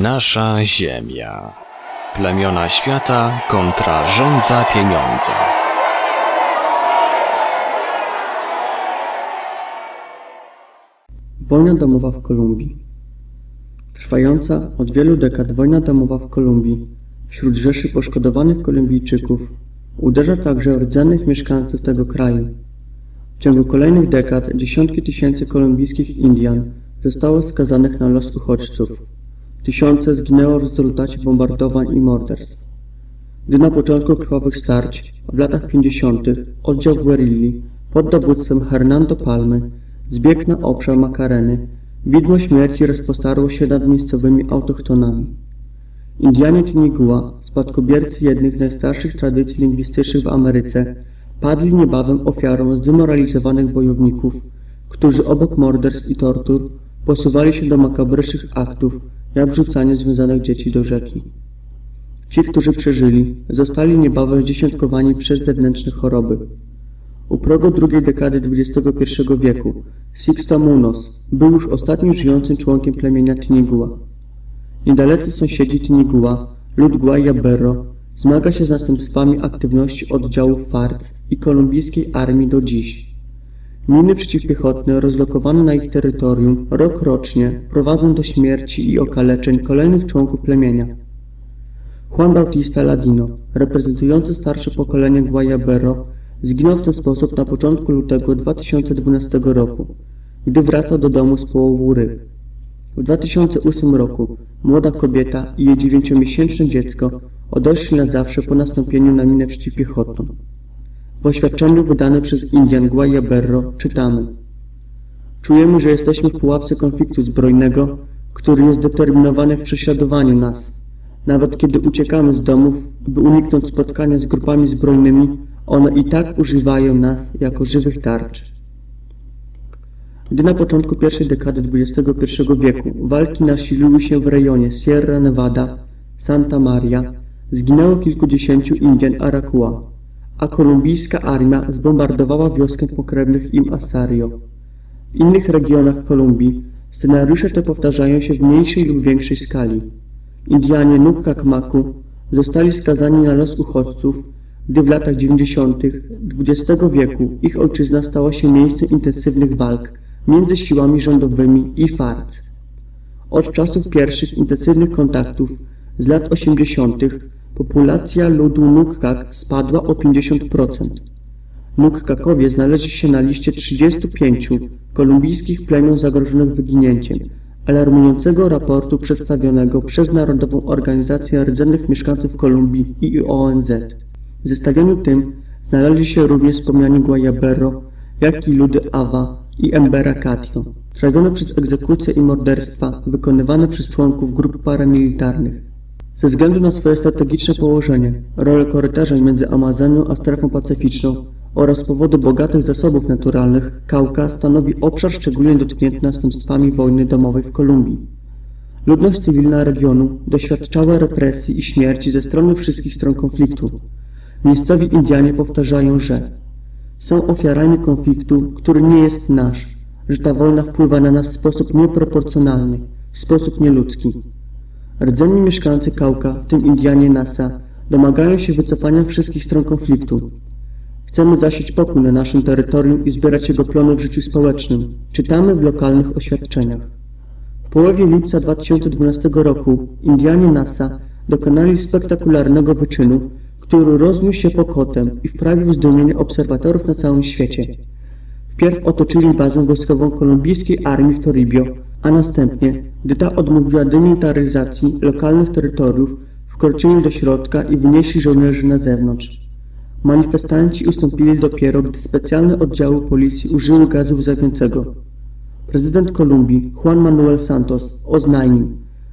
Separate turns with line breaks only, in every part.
Nasza Ziemia. Plemiona świata kontra rządza pieniądza.
Wojna domowa w Kolumbii. Trwająca od wielu dekad wojna domowa w Kolumbii wśród rzeszy poszkodowanych Kolumbijczyków uderza także w rdzennych mieszkańców tego kraju. W ciągu kolejnych dekad dziesiątki tysięcy kolumbijskich Indian zostało skazanych na los uchodźców. Tysiące zginęło w rezultacie bombardowań i morderstw. Gdy na początku krwawych starć, w latach 50. oddział guerilli pod dowództwem Hernando Palmy zbiegł na obszar Makareny, widmo śmierci rozpostarło się nad miejscowymi autochtonami. Indianie Tinigua, spadkobiercy jednych z najstarszych tradycji lingwistycznych w Ameryce, padli niebawem ofiarą zdemoralizowanych bojowników, którzy obok morderstw i tortur posuwali się do makabrycznych aktów, jak wrzucanie związanych dzieci do rzeki. Ci, którzy przeżyli, zostali niebawem zdziesiątkowani przez zewnętrzne choroby. U progu drugiej dekady XXI wieku Sixto Munoz był już ostatnim żyjącym członkiem plemienia Tinigua. Niedalecy sąsiedzi Tinigua, lud Guayaberro, zmaga się z następstwami aktywności oddziałów FARC i kolumbijskiej armii do dziś. Miny przeciwpiechotne rozlokowane na ich terytorium rok rocznie prowadzą do śmierci i okaleczeń kolejnych członków plemienia. Juan Bautista Ladino, reprezentujący starsze pokolenie Guayaberro, zginął w ten sposób na początku lutego 2012 roku, gdy wracał do domu z połowu ryb. W 2008 roku młoda kobieta i jej dziewięciomiesięczne dziecko odeszli na zawsze po nastąpieniu na minę przeciwpiechotną. W oświadczeniu wydanym przez Indian Guayaberro czytamy Czujemy, że jesteśmy w pułapce konfliktu zbrojnego, który jest determinowany w prześladowaniu nas. Nawet kiedy uciekamy z domów, by uniknąć spotkania z grupami zbrojnymi, one i tak używają nas jako żywych tarcz. Gdy na początku pierwszej dekady XXI wieku walki nasiliły się w rejonie Sierra Nevada, Santa Maria, zginęło kilkudziesięciu Indian Araqua, a kolumbijska armia zbombardowała wioskę pokrewnych im Asario. W innych regionach Kolumbii scenariusze te powtarzają się w mniejszej lub większej skali. Indianie Nukakmaku zostali skazani na los uchodźców, gdy w latach 90. XX wieku ich ojczyzna stała się miejscem intensywnych walk między siłami rządowymi i FARC. Od czasów pierwszych intensywnych kontaktów z lat 80. populacja ludu Nukkak spadła o 50%. Nukkakowie znaleźli się na liście 35 kolumbijskich plemion zagrożonych wyginięciem, alarmującego raportu przedstawionego przez Narodową Organizację Rdzennych Mieszkańców Kolumbii i ONZ. W zestawieniu tym znaleźli się również wspomniani Guayaberro, jak i ludy Awa i Embera Catio, trawione przez egzekucje i morderstwa wykonywane przez członków grup paramilitarnych. Ze względu na swoje strategiczne położenie, rolę korytarza między Amazonią a strefą pacyficzną oraz powodu bogatych zasobów naturalnych, Kaukaz stanowi obszar szczególnie dotknięty następstwami wojny domowej w Kolumbii. Ludność cywilna regionu doświadczała represji i śmierci ze strony wszystkich stron konfliktu. Miejscowi Indianie powtarzają, że są ofiarami konfliktu, który nie jest nasz, że ta wojna wpływa na nas w sposób nieproporcjonalny, w sposób nieludzki. Rdzenni mieszkańcy Kauka, w tym Indianie Nasa, domagają się wycofania wszystkich stron konfliktu. Chcemy zasieć pokój na naszym terytorium i zbierać jego plony w życiu społecznym. Czytamy w lokalnych oświadczeniach. W połowie lipca 2012 roku Indianie NASA dokonali spektakularnego wyczynu, który rozniósł się pokotem i wprawił zdumienie obserwatorów na całym świecie. Wpierw otoczyli bazę wojskową kolumbijskiej armii w Toribio, a następnie, gdy ta odmówiła demilitaryzacji lokalnych terytoriów, wkroczyli do środka i wynieśli żołnierzy na zewnątrz. Manifestanci ustąpili dopiero, gdy specjalne oddziały policji użyły gazu łzawiącego. Prezydent Kolumbii, Juan Manuel Santos, oznajmił,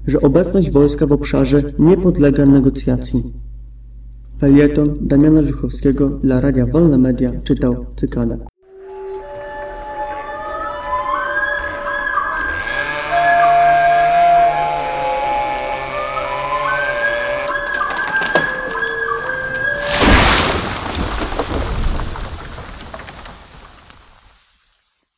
że obecność wojska w obszarze nie podlega negocjacji. Felieton Damiana Żuchowskiego dla Radia Wolne Media czytał Cykada.